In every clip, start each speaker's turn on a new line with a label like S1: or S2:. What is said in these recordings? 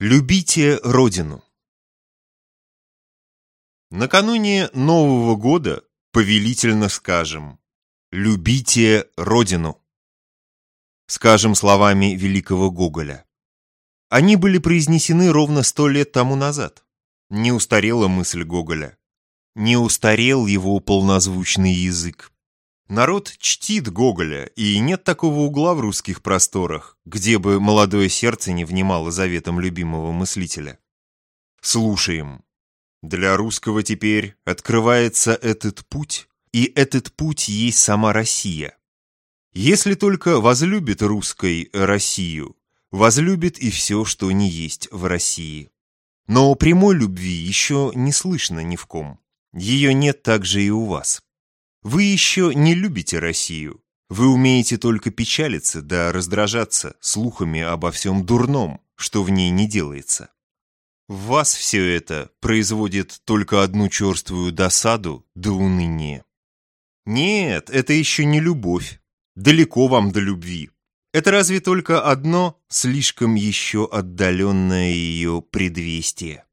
S1: Любите Родину. Накануне Нового года повелительно скажем «Любите Родину». Скажем словами великого Гоголя. Они были произнесены ровно сто лет тому назад. Не устарела мысль Гоголя. Не устарел его полнозвучный язык. Народ чтит Гоголя, и нет такого угла в русских просторах, где бы молодое сердце не внимало заветам любимого мыслителя. Слушаем. Для русского теперь открывается этот путь, и этот путь есть сама Россия. Если только возлюбит русской Россию, возлюбит и все, что не есть в России. Но прямой любви еще не слышно ни в ком. Ее нет также и у вас. Вы еще не любите Россию. Вы умеете только печалиться да раздражаться слухами обо всем дурном, что в ней не делается. В вас все это производит только одну черствую досаду да уныние. Нет, это еще не любовь. Далеко вам до любви. Это разве только одно слишком еще отдаленное ее предвестие.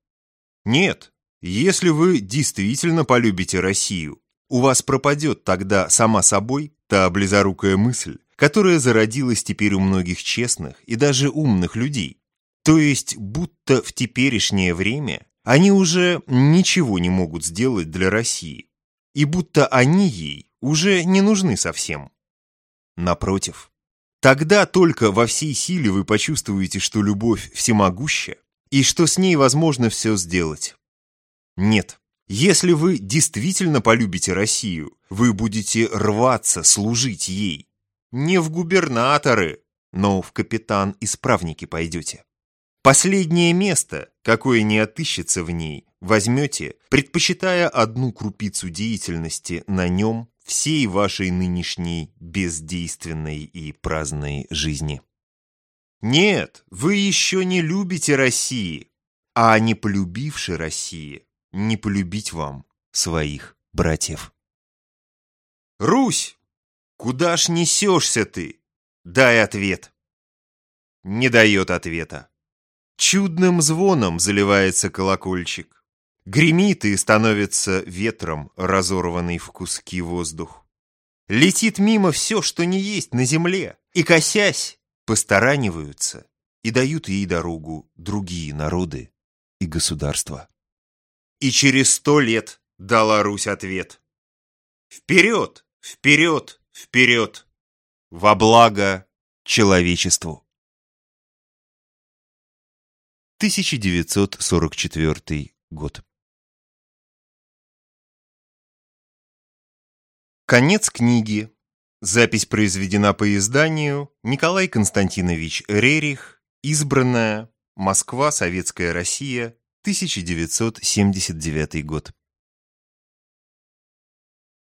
S1: Нет, если вы действительно полюбите Россию, у вас пропадет тогда сама собой та близорукая мысль, которая зародилась теперь у многих честных и даже умных людей. То есть, будто в теперешнее время они уже ничего не могут сделать для России, и будто они ей уже не нужны совсем. Напротив, тогда только во всей силе вы почувствуете, что любовь всемогуща, и что с ней возможно все сделать. Нет, если вы действительно полюбите Россию, вы будете рваться служить ей. Не в губернаторы, но в капитан-исправники пойдете. Последнее место, какое не отыщется в ней, возьмете, предпочитая одну крупицу деятельности на нем всей вашей нынешней бездейственной и праздной жизни. Нет, вы еще не любите России, а не полюбивши России, не полюбить вам своих братьев. Русь, куда ж несешься ты? Дай ответ. Не дает ответа. Чудным звоном заливается колокольчик. Гремит и становится ветром, разорванный в куски воздух. Летит мимо все, что не есть на земле, и, косясь, постараниваются и дают ей дорогу другие народы и государства. И через сто лет дала Русь ответ. Вперед, вперед, вперед! Во благо человечеству. 1944 год. Конец книги. Запись произведена по изданию Николай Константинович Рерих, избранная, Москва, Советская Россия, 1979 год.